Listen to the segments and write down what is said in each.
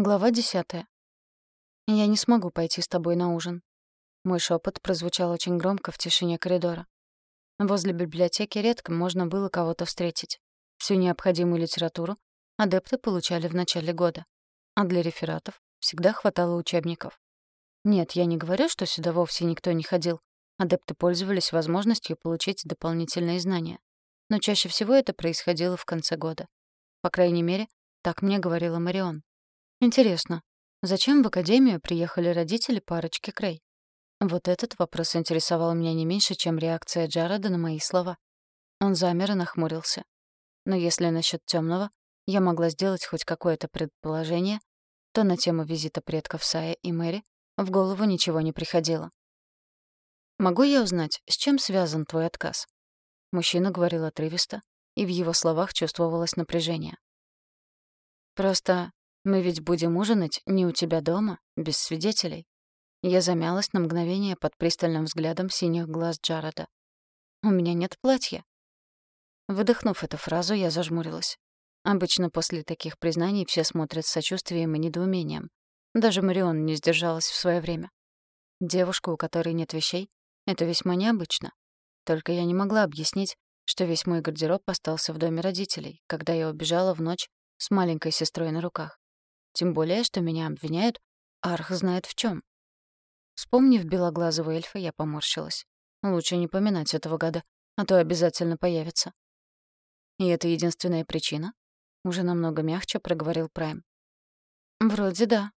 Глава десятая. «Я не смогу пойти с тобой на ужин». Мой шепот прозвучал очень громко в тишине коридора. Возле библиотеки редко можно было кого-то встретить. Всю необходимую литературу адепты получали в начале года, а для рефератов всегда хватало учебников. Нет, я не говорю, что сюда вовсе никто не ходил. Адепты пользовались возможностью получить дополнительные знания. Но чаще всего это происходило в конце года. По крайней мере, так мне говорила Марион. Интересно, зачем в академию приехали родители парочки Крей? Вот этот вопрос интересовал меня не меньше, чем реакция Джареда на мои слова. Он замер и нахмурился. Но если насчет темного я могла сделать хоть какое-то предположение, то на тему визита предков Сая и Мэри в голову ничего не приходило. «Могу я узнать, с чем связан твой отказ?» Мужчина говорил отрывисто, и в его словах чувствовалось напряжение. «Просто мы ведь будем ужинать не у тебя дома, без свидетелей. Я замялась на мгновение под пристальным взглядом синих глаз Джареда. У меня нет платья. Выдохнув эту фразу, я зажмурилась. Обычно после таких признаний все смотрят с сочувствием и недоумением. Даже Марион не сдержалась в свое время. Девушка, у которой нет вещей, это весьма необычно. Только я не могла объяснить, что весь мой гардероб остался в доме родителей, когда я убежала в ночь с маленькой сестрой на руках. Тем более, что меня обвиняют, Арх знает в чем. Вспомнив белоглазого эльфа, я поморщилась. Лучше не поминать этого гада, а то обязательно появится. И это единственная причина? Уже намного мягче проговорил Прайм. Вроде да.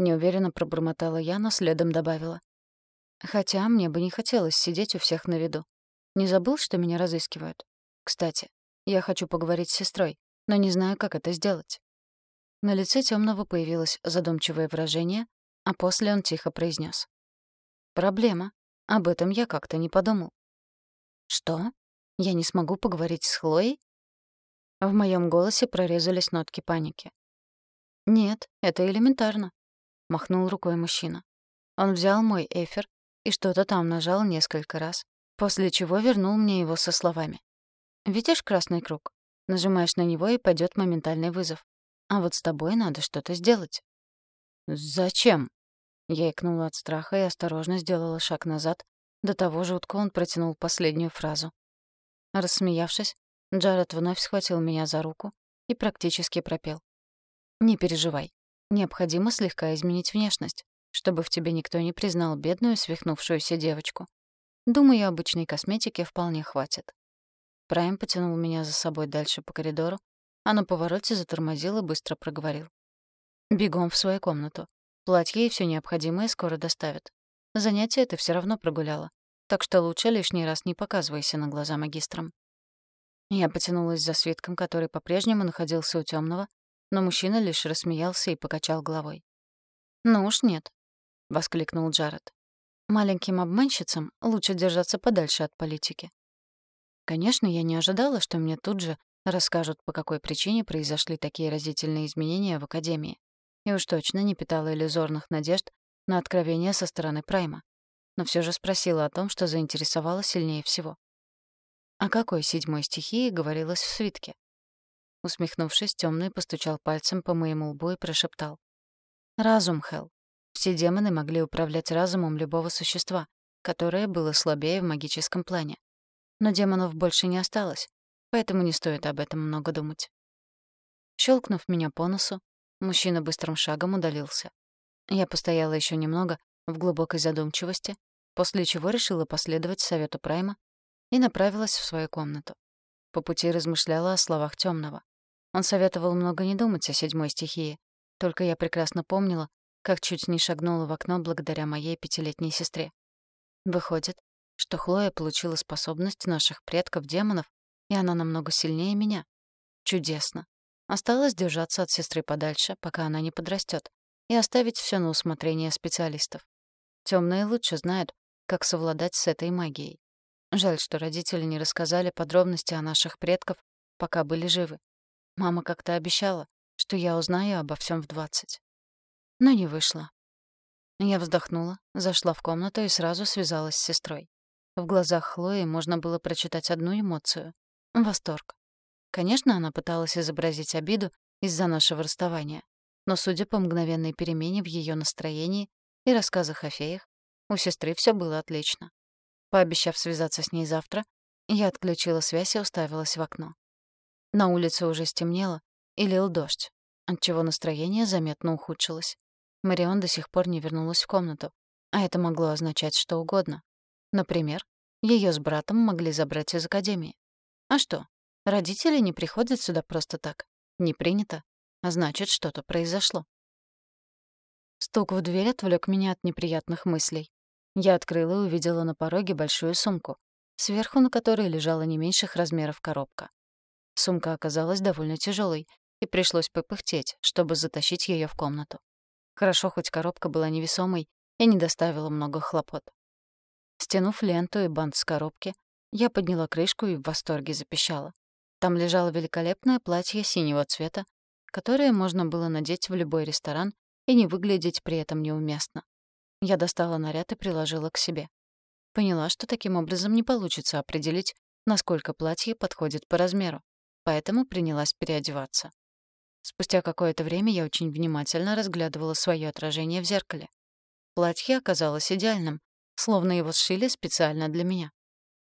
Неуверенно пробормотала я, но следом добавила. Хотя мне бы не хотелось сидеть у всех на виду. Не забыл, что меня разыскивают? Кстати, я хочу поговорить с сестрой, но не знаю, как это сделать. На лице темного появилось задумчивое выражение, а после он тихо произнес: «Проблема. Об этом я как-то не подумал». «Что? Я не смогу поговорить с Хлоей?» В моем голосе прорезались нотки паники. «Нет, это элементарно», — махнул рукой мужчина. Он взял мой эфир и что-то там нажал несколько раз, после чего вернул мне его со словами. «Видишь красный круг? Нажимаешь на него, и пойдет моментальный вызов. А вот с тобой надо что-то сделать». «Зачем?» Я икнула от страха и осторожно сделала шаг назад. До того жутко он протянул последнюю фразу. Рассмеявшись, Джаред вновь схватил меня за руку и практически пропел. «Не переживай. Необходимо слегка изменить внешность, чтобы в тебе никто не признал бедную свихнувшуюся девочку. Думаю, обычной косметики вполне хватит». Прайм потянул меня за собой дальше по коридору, а на повороте затормозил и быстро проговорил. «Бегом в свою комнату. Платье и все необходимое скоро доставят. Занятие ты все равно прогуляла, так что лучше лишний раз не показывайся на глаза магистрам». Я потянулась за свитком, который по-прежнему находился у темного, но мужчина лишь рассмеялся и покачал головой. «Ну уж нет», — воскликнул Джаред. «Маленьким обманщицам лучше держаться подальше от политики». Конечно, я не ожидала, что мне тут же Расскажут, по какой причине произошли такие разительные изменения в Академии. И уж точно не питала иллюзорных надежд на откровение со стороны Прайма. Но все же спросила о том, что заинтересовало сильнее всего. О какой седьмой стихии говорилось в свитке? Усмехнувшись, темный постучал пальцем по моему лбу и прошептал. «Разум, Хел. Все демоны могли управлять разумом любого существа, которое было слабее в магическом плане. Но демонов больше не осталось, поэтому не стоит об этом много думать. Щелкнув меня по носу, мужчина быстрым шагом удалился. Я постояла еще немного в глубокой задумчивости, после чего решила последовать совету Прайма и направилась в свою комнату. По пути размышляла о словах темного. Он советовал много не думать о седьмой стихии, только я прекрасно помнила, как чуть не шагнула в окно благодаря моей пятилетней сестре. Выходит, что Хлоя получила способность наших предков-демонов и она намного сильнее меня. Чудесно. Осталось держаться от сестры подальше, пока она не подрастет, и оставить все на усмотрение специалистов. Темные лучше знают, как совладать с этой магией. Жаль, что родители не рассказали подробности о наших предков, пока были живы. Мама как-то обещала, что я узнаю обо всем в двадцать. Но не вышло. Я вздохнула, зашла в комнату и сразу связалась с сестрой. В глазах Хлои можно было прочитать одну эмоцию Восторг. Конечно, она пыталась изобразить обиду из-за нашего расставания. Но, судя по мгновенной перемене в ее настроении и рассказах о феях, у сестры все было отлично. Пообещав связаться с ней завтра, я отключила связь и уставилась в окно. На улице уже стемнело и лил дождь, отчего настроение заметно ухудшилось. Марион до сих пор не вернулась в комнату, а это могло означать что угодно. Например, ее с братом могли забрать из академии. А что? Родители не приходят сюда просто так. Не принято. А значит, что-то произошло. Стук в дверь отвлек меня от неприятных мыслей. Я открыла и увидела на пороге большую сумку, сверху на которой лежала не меньших размеров коробка. Сумка оказалась довольно тяжелой, и пришлось попыхтеть, чтобы затащить ее в комнату. Хорошо, хоть коробка была невесомой и не доставила много хлопот. Стянув ленту и бант с коробки, я подняла крышку и в восторге запищала. Там лежало великолепное платье синего цвета, которое можно было надеть в любой ресторан и не выглядеть при этом неуместно. Я достала наряд и приложила к себе. Поняла, что таким образом не получится определить, насколько платье подходит по размеру, поэтому принялась переодеваться. Спустя какое-то время я очень внимательно разглядывала свое отражение в зеркале. Платье оказалось идеальным, словно его сшили специально для меня.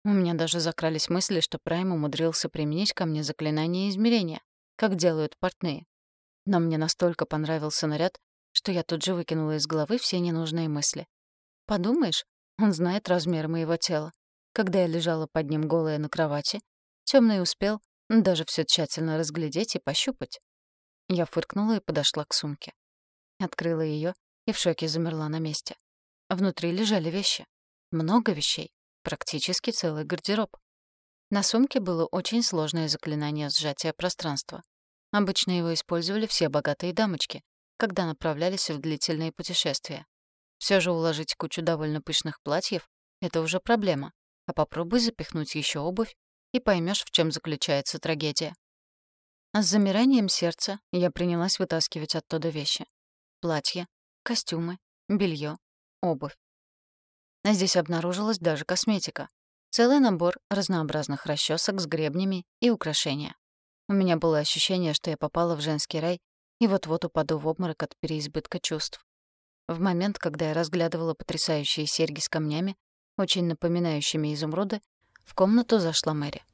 У меня даже закрались мысли, что Прайм умудрился применить ко мне заклинание измерения, как делают портные. Но мне настолько понравился наряд, что я тут же выкинула из головы все ненужные мысли. Подумаешь, он знает размер моего тела. Когда я лежала под ним голая на кровати, темный успел даже все тщательно разглядеть и пощупать. Я фыркнула и подошла к сумке. Открыла ее и в шоке замерла на месте. Внутри лежали вещи. Много вещей. Практически целый гардероб. На сумке было очень сложное заклинание сжатия пространства. Обычно его использовали все богатые дамочки, когда направлялись в длительные путешествия. Все же уложить кучу довольно пышных платьев — это уже проблема. А попробуй запихнуть еще обувь, и поймешь, в чем заключается трагедия. А с замиранием сердца я принялась вытаскивать оттуда вещи. Платья, костюмы, белье, обувь. Здесь обнаружилась даже косметика. Целый набор разнообразных расчесок с гребнями и украшения. У меня было ощущение, что я попала в женский рай и вот-вот упаду в обморок от переизбытка чувств. В момент, когда я разглядывала потрясающие серьги с камнями, очень напоминающими изумруды, в комнату зашла Мэри.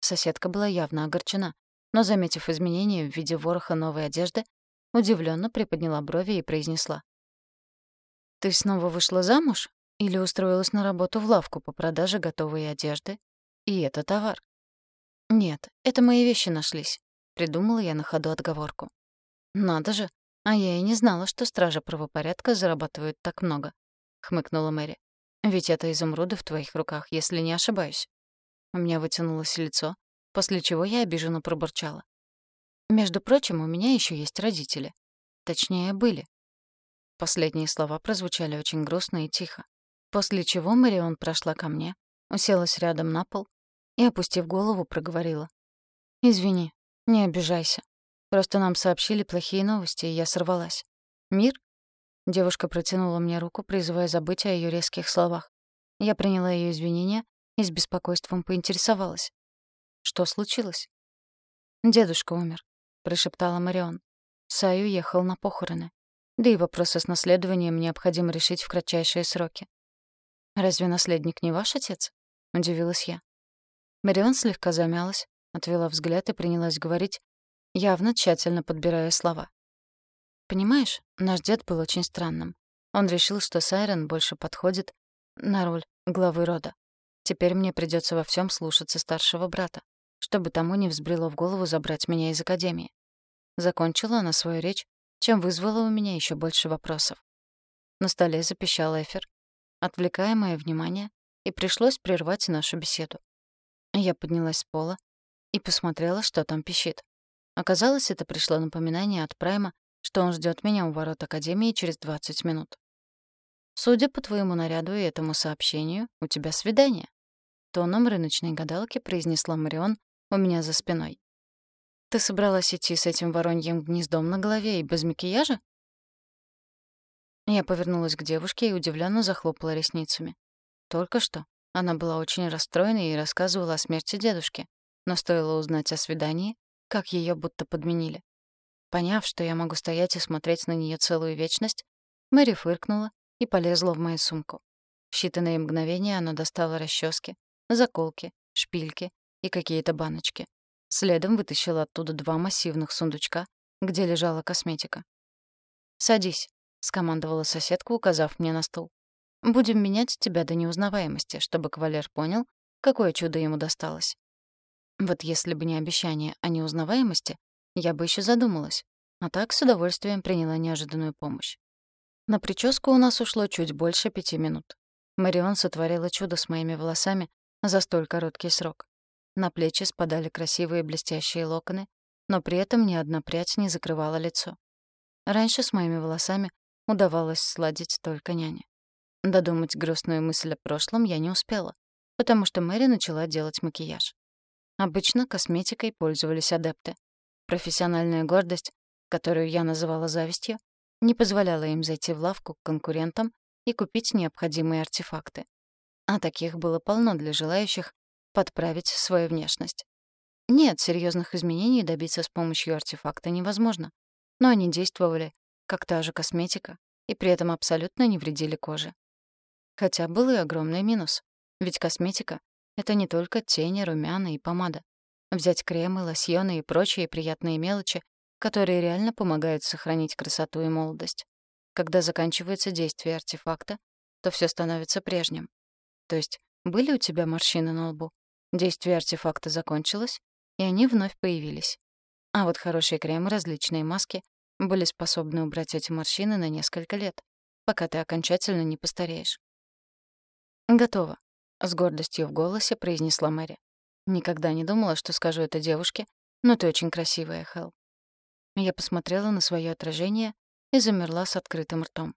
Соседка была явно огорчена, но, заметив изменения в виде вороха новой одежды, удивленно приподняла брови и произнесла. «Ты снова вышла замуж или устроилась на работу в лавку по продаже готовой одежды? И это товар?» «Нет, это мои вещи нашлись», — придумала я на ходу отговорку. «Надо же, а я и не знала, что стражи правопорядка зарабатывают так много», — хмыкнула Мэри. «Ведь это изумруды в твоих руках, если не ошибаюсь». У меня вытянулось лицо, после чего я обиженно пробурчала. «Между прочим, у меня еще есть родители. Точнее, были». Последние слова прозвучали очень грустно и тихо, после чего Марион прошла ко мне, уселась рядом на пол и, опустив голову, проговорила. «Извини, не обижайся. Просто нам сообщили плохие новости, и я сорвалась. Мир?» Девушка протянула мне руку, призывая забыть о ее резких словах. Я приняла ее извинения и с беспокойством поинтересовалась. «Что случилось?» «Дедушка умер», — прошептала Марион. Сай уехал на похороны. Да и вопросы с наследованием необходимо решить в кратчайшие сроки. «Разве наследник не ваш отец?» — удивилась я. Марион слегка замялась, отвела взгляд и принялась говорить, явно тщательно подбирая слова. Понимаешь, наш дед был очень странным. Он решил, что Сайрон больше подходит на роль главы рода. Теперь мне придется во всем слушаться старшего брата, чтобы тому не взбрело в голову забрать меня из академии. Закончила она свою речь, чем вызвала у меня еще больше вопросов. На столе запищал эфир, отвлекая мое внимание, и пришлось прервать нашу беседу. Я поднялась с пола и посмотрела, что там пищит. Оказалось, это пришло напоминание от Прайма, что он ждет меня у ворот Академии через 20 минут. «Судя по твоему наряду и этому сообщению, у тебя свидание», — тоном рыночной гадалки произнесла Марион у меня за спиной. «Ты собралась идти с этим вороньим гнездом на голове и без макияжа?» Я повернулась к девушке и удивленно захлопала ресницами. Только что она была очень расстроена и рассказывала о смерти дедушки, но стоило узнать о свидании, как ее будто подменили. Поняв, что я могу стоять и смотреть на нее целую вечность, Мэри фыркнула и полезла в мою сумку. В считанные мгновения она достала расчески, заколки, шпильки и какие-то баночки. Следом вытащила оттуда два массивных сундучка, где лежала косметика. «Садись», — скомандовала соседка, указав мне на стул. «Будем менять тебя до неузнаваемости, чтобы кавалер понял, какое чудо ему досталось». Вот если бы не обещание о неузнаваемости, я бы еще задумалась, а так с удовольствием приняла неожиданную помощь. На прическу у нас ушло чуть больше пяти минут. Марион сотворила чудо с моими волосами за столь короткий срок. На плечи спадали красивые блестящие локоны, но при этом ни одна прядь не закрывала лицо. Раньше с моими волосами удавалось сладить только няне. Додумать грустную мысль о прошлом я не успела, потому что Мэри начала делать макияж. Обычно косметикой пользовались адепты. Профессиональная гордость, которую я называла завистью, не позволяла им зайти в лавку к конкурентам и купить необходимые артефакты. А таких было полно для желающих подправить свою внешность. Нет, серьезных изменений добиться с помощью артефакта невозможно, но они действовали, как та же косметика, и при этом абсолютно не вредили коже. Хотя был и огромный минус, ведь косметика — это не только тени, румяна и помада. Взять кремы, лосьоны и прочие приятные мелочи которые реально помогают сохранить красоту и молодость. Когда заканчивается действие артефакта, то все становится прежним. То есть были у тебя морщины на лбу, действие артефакта закончилось, и они вновь появились. А вот хорошие кремы, различные маски были способны убрать эти морщины на несколько лет, пока ты окончательно не постареешь. «Готово», — с гордостью в голосе произнесла Мэри. «Никогда не думала, что скажу это девушке, но ты очень красивая, Хелл. Я посмотрела на свое отражение и замерла с открытым ртом.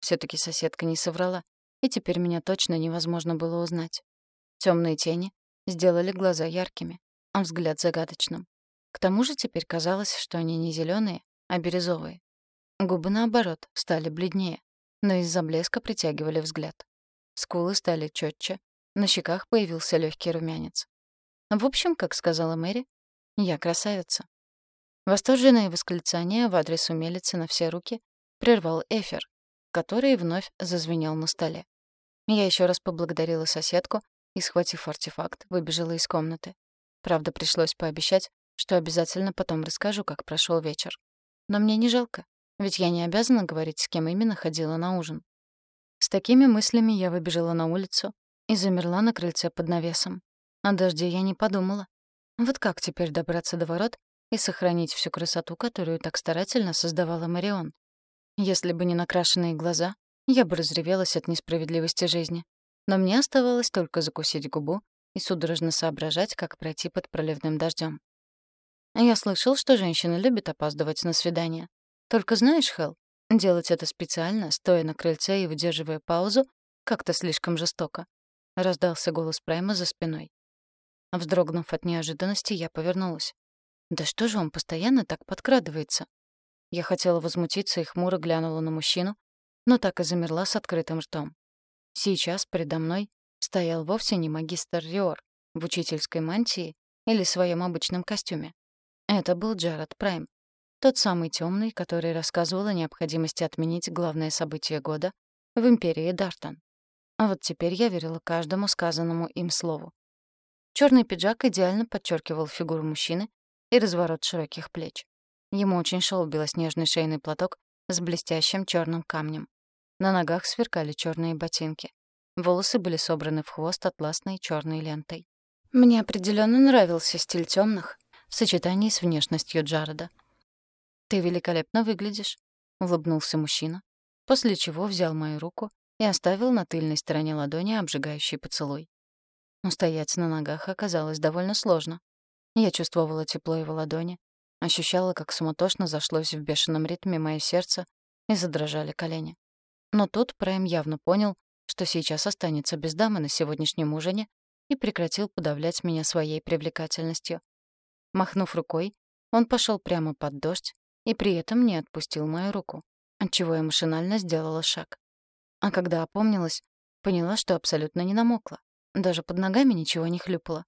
все таки соседка не соврала, и теперь меня точно невозможно было узнать. Темные тени сделали глаза яркими, а взгляд загадочным. К тому же теперь казалось, что они не зеленые, а бирюзовые. Губы, наоборот, стали бледнее, но из-за блеска притягивали взгляд. Скулы стали четче, на щеках появился легкий румянец. В общем, как сказала Мэри, я красавица. Восторженное восклицание в адрес умелицы на все руки прервал эфир, который вновь зазвенел на столе. Я еще раз поблагодарила соседку и, схватив артефакт, выбежала из комнаты. Правда, пришлось пообещать, что обязательно потом расскажу, как прошел вечер. Но мне не жалко, ведь я не обязана говорить, с кем именно ходила на ужин. С такими мыслями я выбежала на улицу и замерла на крыльце под навесом. О дожде я не подумала. Вот как теперь добраться до ворот и сохранить всю красоту, которую так старательно создавала Марион. Если бы не накрашенные глаза, я бы разревелась от несправедливости жизни. Но мне оставалось только закусить губу и судорожно соображать, как пройти под проливным дождем. Я слышал, что женщины любят опаздывать на свидание. Только знаешь, Хелл, делать это специально, стоя на крыльце и выдерживая паузу, как-то слишком жестоко. Раздался голос Прайма за спиной. Вздрогнув от неожиданности, я повернулась. Да что же он постоянно так подкрадывается? Я хотела возмутиться и хмуро глянула на мужчину, но так и замерла с открытым ртом. Сейчас передо мной стоял вовсе не магистр Риор в учительской мантии или своем обычном костюме. Это был Джаред Прайм, тот самый темный, который рассказывал о необходимости отменить главное событие года в империи Дартон. А вот теперь я верила каждому сказанному им слову. Черный пиджак идеально подчеркивал фигуру мужчины, и разворот широких плеч. Ему очень шел белоснежный шейный платок с блестящим черным камнем. На ногах сверкали черные ботинки. Волосы были собраны в хвост атласной черной лентой. Мне определенно нравился стиль темных в сочетании с внешностью Джареда. «Ты великолепно выглядишь», — улыбнулся мужчина, после чего взял мою руку и оставил на тыльной стороне ладони обжигающий поцелуй. Устоять на ногах оказалось довольно сложно. Я чувствовала тепло его ладони, ощущала, как суматошно зашлось в бешеном ритме мое сердце и задрожали колени. Но тут Прайм явно понял, что сейчас останется без дамы на сегодняшнем ужине и прекратил подавлять меня своей привлекательностью. Махнув рукой, он пошел прямо под дождь и при этом не отпустил мою руку, отчего я машинально сделала шаг. А когда опомнилась, поняла, что абсолютно не намокла. Даже под ногами ничего не хлюпало.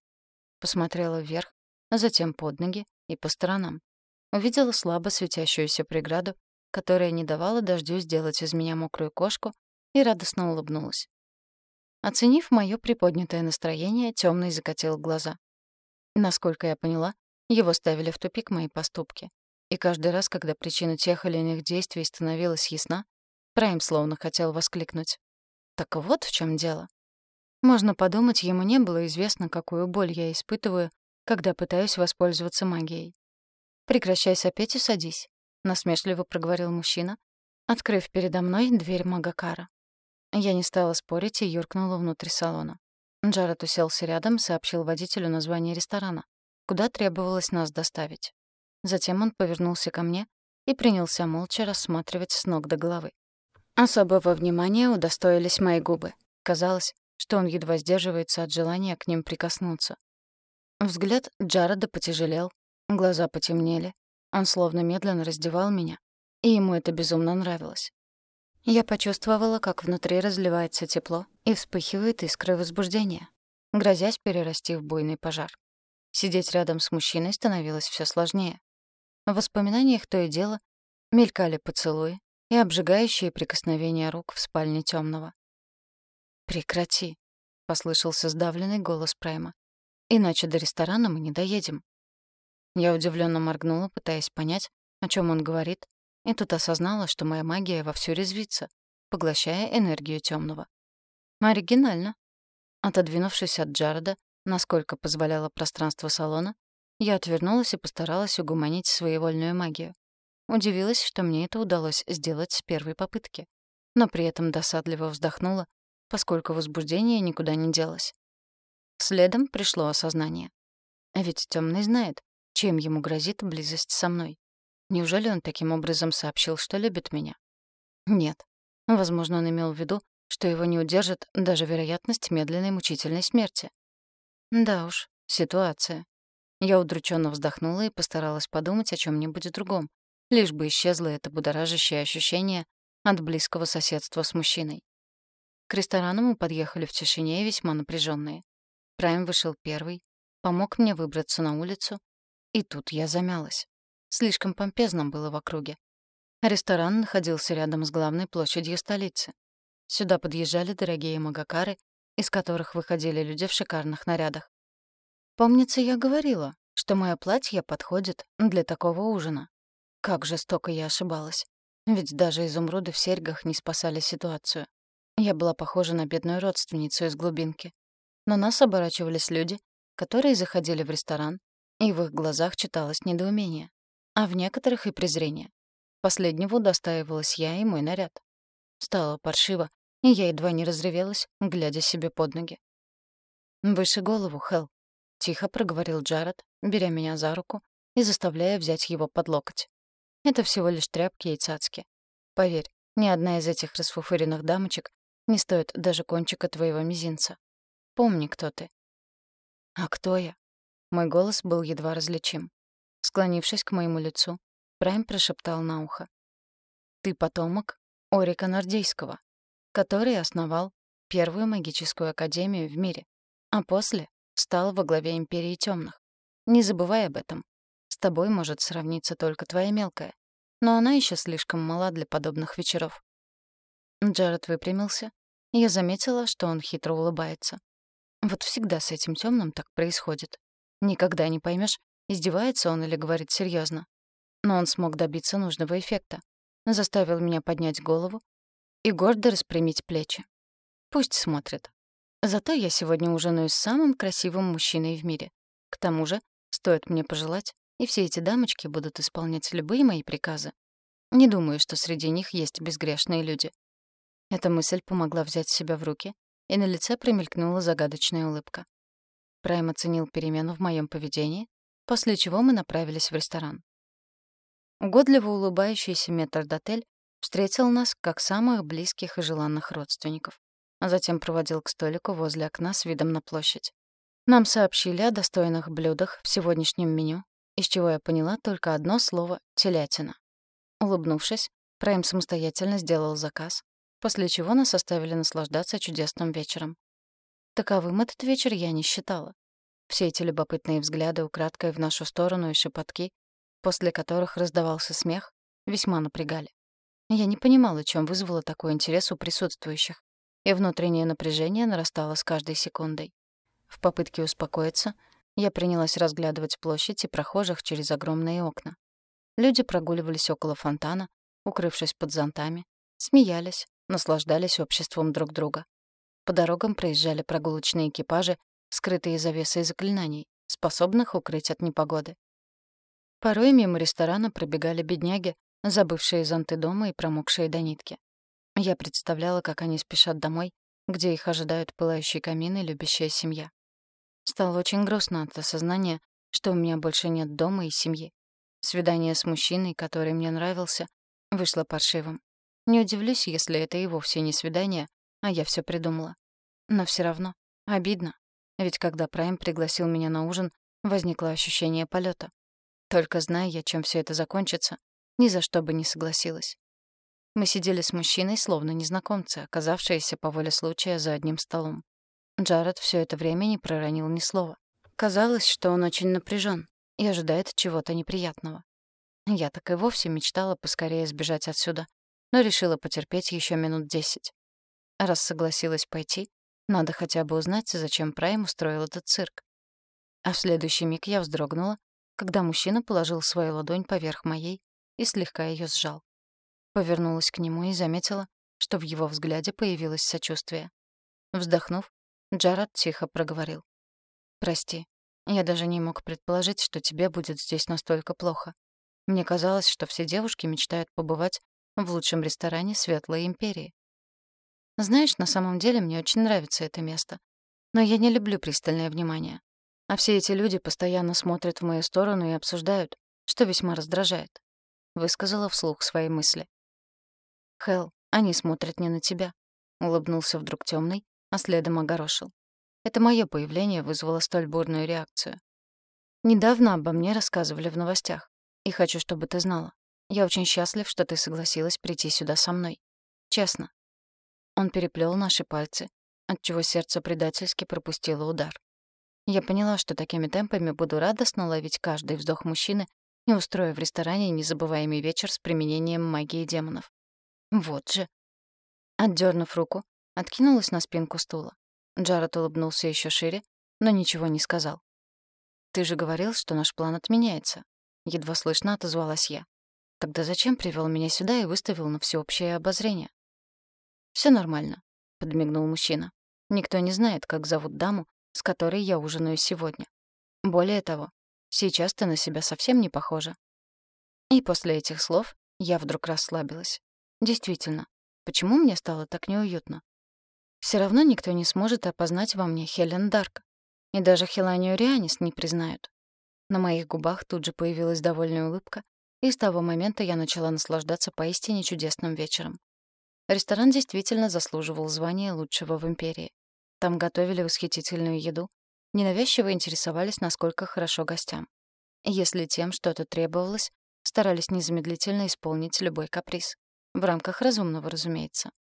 Посмотрела вверх а затем под ноги и по сторонам. увидела слабо светящуюся преграду, которая не давала дождю сделать из меня мокрую кошку, и радостно улыбнулась. Оценив моё приподнятое настроение, Тёмный закатил глаза. Насколько я поняла, его ставили в тупик мои поступки. И каждый раз, когда причина тех или иных действий становилась ясна, Прайм словно хотел воскликнуть. Так вот в чем дело. Можно подумать, ему не было известно, какую боль я испытываю, когда пытаюсь воспользоваться магией. «Прекращай сопеть и садись», — насмешливо проговорил мужчина, открыв передо мной дверь Магакара. Я не стала спорить и юркнула внутрь салона. Джаред уселся рядом, сообщил водителю название ресторана, куда требовалось нас доставить. Затем он повернулся ко мне и принялся молча рассматривать с ног до головы. Особого внимания удостоились мои губы. Казалось, что он едва сдерживается от желания к ним прикоснуться. Взгляд Джареда потяжелел, глаза потемнели. Он словно медленно раздевал меня, и ему это безумно нравилось. Я почувствовала, как внутри разливается тепло и вспыхивает искры возбуждения, грозясь перерасти в буйный пожар. Сидеть рядом с мужчиной становилось все сложнее. В воспоминаниях то и дело мелькали поцелуи и обжигающие прикосновения рук в спальне темного. «Прекрати», — послышался сдавленный голос Прайма. «Иначе до ресторана мы не доедем». Я удивленно моргнула, пытаясь понять, о чем он говорит, и тут осознала, что моя магия вовсю резвится, поглощая энергию темного. Оригинально. Отодвинувшись от Джареда, насколько позволяло пространство салона, я отвернулась и постаралась угуманить своевольную магию. Удивилась, что мне это удалось сделать с первой попытки. Но при этом досадливо вздохнула, поскольку возбуждение никуда не делось. Следом пришло осознание. Ведь Тёмный знает, чем ему грозит близость со мной. Неужели он таким образом сообщил, что любит меня? Нет. Возможно, он имел в виду, что его не удержит даже вероятность медленной мучительной смерти. Да уж, ситуация. Я удрученно вздохнула и постаралась подумать о чем нибудь другом, лишь бы исчезло это будоражащее ощущение от близкого соседства с мужчиной. К ресторану мы подъехали в тишине и весьма напряженные. Прайм вышел первый, помог мне выбраться на улицу, и тут я замялась. Слишком помпезно было в округе. Ресторан находился рядом с главной площадью столицы. Сюда подъезжали дорогие магакары, из которых выходили люди в шикарных нарядах. Помнится, я говорила, что мое платье подходит для такого ужина. Как жестоко я ошибалась. Ведь даже изумруды в серьгах не спасали ситуацию. Я была похожа на бедную родственницу из глубинки. На нас оборачивались люди, которые заходили в ресторан, и в их глазах читалось недоумение, а в некоторых и презрение. Последнего удостаивалась я и мой наряд. Стало паршиво, и я едва не разревелась, глядя себе под ноги. «Выше голову, Хелл», Тихо проговорил Джаред, беря меня за руку и заставляя взять его под локоть. Это всего лишь тряпки и цацки. Поверь, ни одна из этих расфуфыренных дамочек не стоит даже кончика твоего мизинца. Помни, кто ты. А кто я? Мой голос был едва различим. Склонившись к моему лицу, Прайм прошептал на ухо. Ты потомок Орика Нордейского, который основал первую магическую академию в мире, а после стал во главе Империи Тёмных. Не забывай об этом. С тобой может сравниться только твоя мелкая. Но она еще слишком мала для подобных вечеров. Джаред выпрямился, я заметила, что он хитро улыбается. Вот всегда с этим тёмным так происходит. Никогда не поймешь, издевается он или говорит серьезно. Но он смог добиться нужного эффекта. Заставил меня поднять голову и гордо распрямить плечи. Пусть смотрит. Зато я сегодня ужинаю с самым красивым мужчиной в мире. К тому же, стоит мне пожелать, и все эти дамочки будут исполнять любые мои приказы. Не думаю, что среди них есть безгрешные люди. Эта мысль помогла взять себя в руки, и на лице промелькнула загадочная улыбка. Прайм оценил перемену в моем поведении, после чего мы направились в ресторан. Угодливо улыбающийся метрдотель встретил нас как самых близких и желанных родственников а затем проводил к столику возле окна с видом на площадь. Нам сообщили о достойных блюдах в сегодняшнем меню, из чего я поняла только одно слово «телятина». Улыбнувшись, Прайм самостоятельно сделал заказ, после чего нас оставили наслаждаться чудесным вечером. Таковым этот вечер я не считала. Все эти любопытные взгляды украдкой в нашу сторону и шепотки после которых раздавался смех, весьма напрягали. Я не понимала, чем вызвало такой интерес у присутствующих, и внутреннее напряжение нарастало с каждой секундой. В попытке успокоиться я принялась разглядывать площадь и прохожих через огромные окна. Люди прогуливались около фонтана, укрывшись под зонтами, смеялись, наслаждались обществом друг друга. По дорогам проезжали прогулочные экипажи, скрытые завесой заклинаний, способных укрыть от непогоды. Порой мимо ресторана пробегали бедняги, забывшие зонты дома и промокшие до нитки. Я представляла, как они спешат домой, где их ожидают пылающий камин и любящая семья. Стало очень грустно от осознания, что у меня больше нет дома и семьи. Свидание с мужчиной, который мне нравился, вышло паршивым. Не удивлюсь, если это и вовсе не свидание, а я все придумала. Но все равно обидно. Ведь когда Прайм пригласил меня на ужин, возникло ощущение полета. Только зная я, чем все это закончится, ни за что бы не согласилась. Мы сидели с мужчиной, словно незнакомцы, оказавшиеся по воле случая за одним столом. Джаред все это время не проронил ни слова. Казалось, что он очень напряжен и ожидает чего-то неприятного. Я так и вовсе мечтала поскорее сбежать отсюда, но решила потерпеть еще минут десять. Раз согласилась пойти, надо хотя бы узнать, зачем Прайм устроил этот цирк. А в следующий миг я вздрогнула, когда мужчина положил свою ладонь поверх моей и слегка ее сжал. Повернулась к нему и заметила, что в его взгляде появилось сочувствие. Вздохнув, Джаред тихо проговорил. «Прости, я даже не мог предположить, что тебе будет здесь настолько плохо. Мне казалось, что все девушки мечтают побывать в лучшем ресторане Светлой Империи. Знаешь, на самом деле мне очень нравится это место. Но я не люблю пристальное внимание. А все эти люди постоянно смотрят в мою сторону и обсуждают, что весьма раздражает. Высказала вслух свои мысли. «Хелл, они смотрят не на тебя», — улыбнулся вдруг темный, а следом огорошил. Это мое появление вызвало столь бурную реакцию. Недавно обо мне рассказывали в новостях, и хочу, чтобы ты знала. Я очень счастлив, что ты согласилась прийти сюда со мной. Честно. Он переплел наши пальцы, отчего сердце предательски пропустило удар. Я поняла, что такими темпами буду радостно ловить каждый вздох мужчины и устрою в ресторане незабываемый вечер с применением магии демонов. Вот же. Отдернув руку, откинулась на спинку стула. Джаред улыбнулся еще шире, но ничего не сказал. «Ты же говорил, что наш план отменяется», — едва слышно отозвалась я. «Тогда зачем привел меня сюда и выставил на всеобщее обозрение?» Все нормально», — подмигнул мужчина. «Никто не знает, как зовут даму, с которой я ужинаю сегодня. Более того, сейчас ты на себя совсем не похожа». И после этих слов я вдруг расслабилась. Действительно, почему мне стало так неуютно? Все равно никто не сможет опознать во мне Хелен Дарк. И даже Хеланию Рианис не признают. На моих губах тут же появилась довольная улыбка, и с того момента я начала наслаждаться поистине чудесным вечером. Ресторан действительно заслуживал звания лучшего в империи. Там готовили восхитительную еду, ненавязчиво интересовались, насколько хорошо гостям. Если тем что-то требовалось, старались незамедлительно исполнить любой каприз. В рамках разумного, разумеется.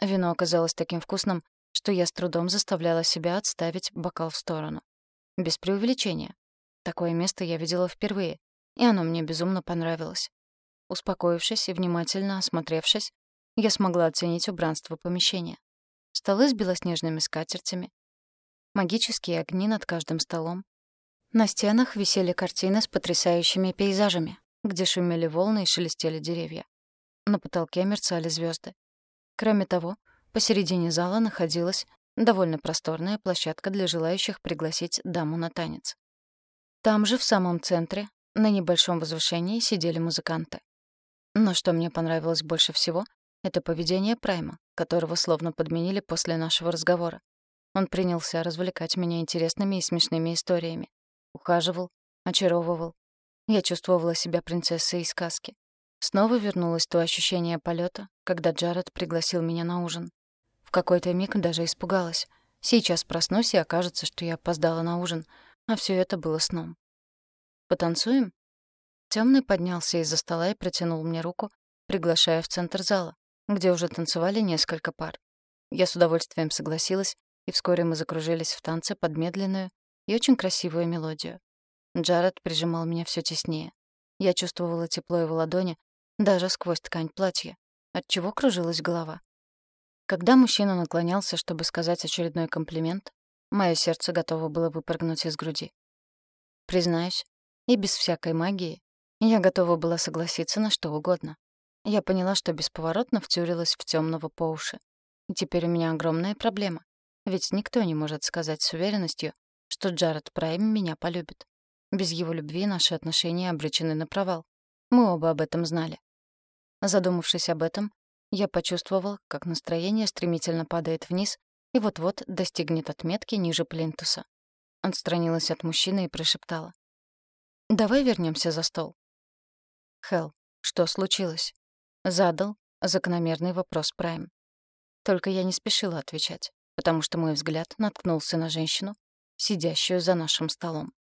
Вино оказалось таким вкусным, что я с трудом заставляла себя отставить бокал в сторону. Без преувеличения. Такое место я видела впервые, и оно мне безумно понравилось. Успокоившись и внимательно осмотревшись, я смогла оценить убранство помещения. Столы с белоснежными скатертями, магические огни над каждым столом. На стенах висели картины с потрясающими пейзажами, где шумели волны и шелестели деревья. На потолке мерцали звезды. Кроме того, посередине зала находилась довольно просторная площадка для желающих пригласить даму на танец. Там же, в самом центре, на небольшом возвышении сидели музыканты. Но что мне понравилось больше всего, это поведение Прайма, которого словно подменили после нашего разговора. Он принялся развлекать меня интересными и смешными историями. Ухаживал, очаровывал. Я чувствовала себя принцессой из сказки. Снова вернулось то ощущение полета, когда Джаред пригласил меня на ужин. В какой-то миг даже испугалась. Сейчас проснусь и окажется, что я опоздала на ужин, а все это было сном. «Потанцуем?» Темный поднялся из-за стола и протянул мне руку, приглашая в центр зала, где уже танцевали несколько пар. Я с удовольствием согласилась, и вскоре мы закружились в танце под медленную и очень красивую мелодию. Джаред прижимал меня все теснее. Я чувствовала тепло его ладони даже сквозь ткань платья, отчего кружилась голова. Когда мужчина наклонялся, чтобы сказать очередной комплимент, мое сердце готово было выпрыгнуть из груди. Признаюсь, и без всякой магии я готова была согласиться на что угодно. Я поняла, что бесповоротно втюрилась в темного по уши. И теперь у меня огромная проблема. Ведь никто не может сказать с уверенностью, что Джаред Прайм меня полюбит. Без его любви наши отношения обречены на провал. Мы оба об этом знали. Задумавшись об этом, я почувствовал, как настроение стремительно падает вниз и вот-вот достигнет отметки ниже плинтуса. Отстранилась от мужчины и прошептала. «Давай вернемся за стол». «Хелл, что случилось?» Задал закономерный вопрос Прайм. Только я не спешила отвечать, потому что мой взгляд наткнулся на женщину, сидящую за нашим столом.